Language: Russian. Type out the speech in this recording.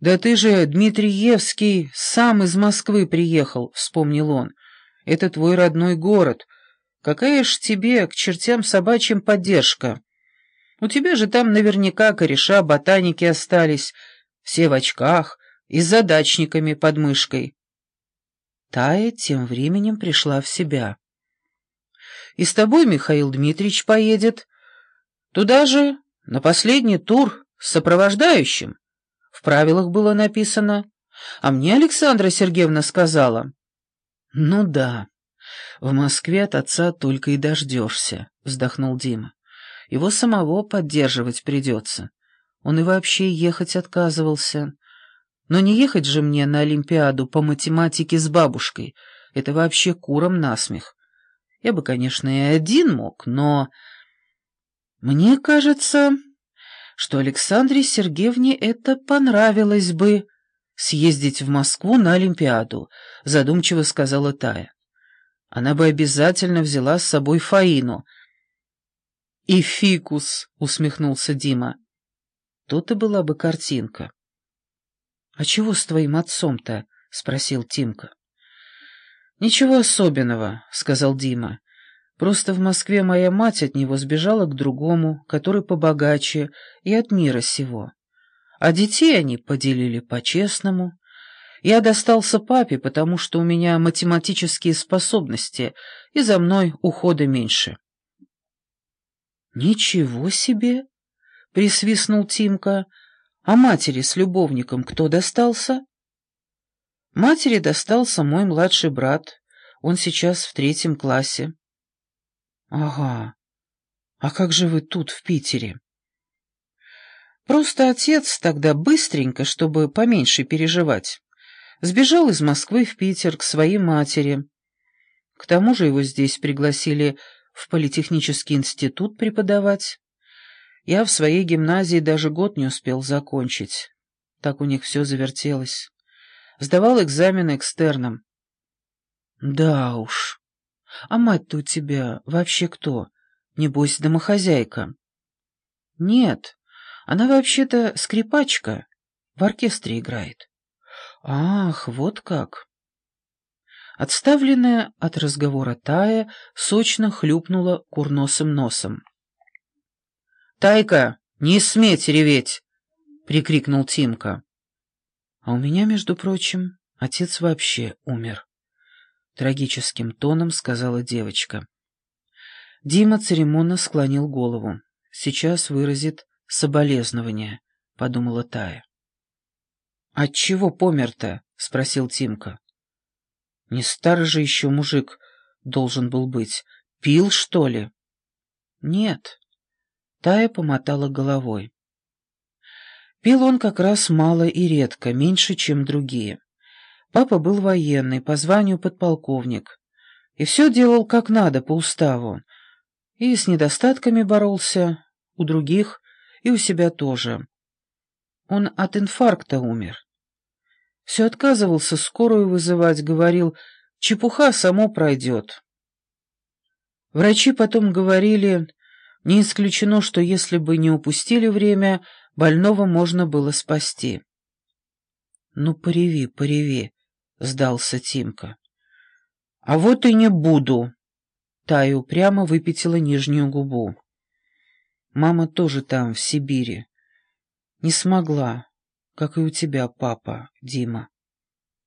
«Да ты же, Дмитриевский, сам из Москвы приехал», — вспомнил он. «Это твой родной город. Какая ж тебе, к чертям собачьим, поддержка? У тебя же там наверняка кореша ботаники остались, все в очках и с задачниками под мышкой». Тая тем временем пришла в себя. «И с тобой Михаил Дмитриевич поедет. Туда же, на последний тур, с сопровождающим». В правилах было написано. А мне Александра Сергеевна сказала. «Ну да, в Москве от отца только и дождешься», — вздохнул Дима. «Его самого поддерживать придется. Он и вообще ехать отказывался. Но не ехать же мне на Олимпиаду по математике с бабушкой. Это вообще куром насмех. Я бы, конечно, и один мог, но... Мне кажется, что Александре Сергеевне это понравилось бы съездить в Москву на Олимпиаду, задумчиво сказала Тая. Она бы обязательно взяла с собой Фаину. И фикус, усмехнулся Дима. То-то была бы картинка. А чего с твоим отцом-то? спросил Тимка. Ничего особенного, сказал Дима. Просто в Москве моя мать от него сбежала к другому, который побогаче и от мира сего. А детей они поделили по-честному. Я достался папе, потому что у меня математические способности, и за мной ухода меньше. «Ничего себе!» — присвистнул Тимка. «А матери с любовником кто достался?» «Матери достался мой младший брат. Он сейчас в третьем классе». «Ага. А как же вы тут, в Питере?» «Просто отец тогда быстренько, чтобы поменьше переживать, сбежал из Москвы в Питер к своей матери. К тому же его здесь пригласили в политехнический институт преподавать. Я в своей гимназии даже год не успел закончить. Так у них все завертелось. Сдавал экзамен экстерном. Да уж, а мать-то у тебя вообще кто? Небось, домохозяйка. Нет, она вообще-то скрипачка. В оркестре играет. Ах, вот как. Отставленная от разговора Тая сочно хлюпнула курносым носом. «Тайка, не сметь реветь!» — прикрикнул Тимка. «А у меня, между прочим, отец вообще умер» трагическим тоном сказала девочка. Дима церемонно склонил голову. Сейчас выразит соболезнование, подумала Тая. От чего помер-то? спросил Тимка. Не старый же еще мужик должен был быть. Пил, что ли? Нет. Тая помотала головой. Пил он как раз мало и редко, меньше, чем другие. Папа был военный, по званию подполковник. И все делал как надо, по уставу. И с недостатками боролся, у других, и у себя тоже. Он от инфаркта умер. Все отказывался скорую вызывать, говорил, чепуха само пройдет. Врачи потом говорили, не исключено, что если бы не упустили время, больного можно было спасти. «Ну, пореви, пореви», — сдался Тимка. «А вот и не буду!» Тая упрямо выпятила нижнюю губу. «Мама тоже там, в Сибири. Не смогла, как и у тебя, папа, Дима».